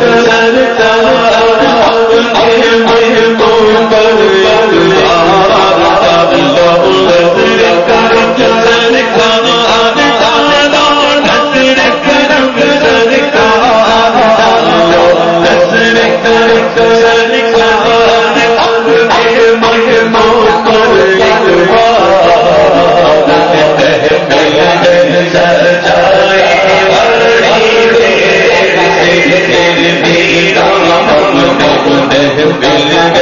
کر مل جانا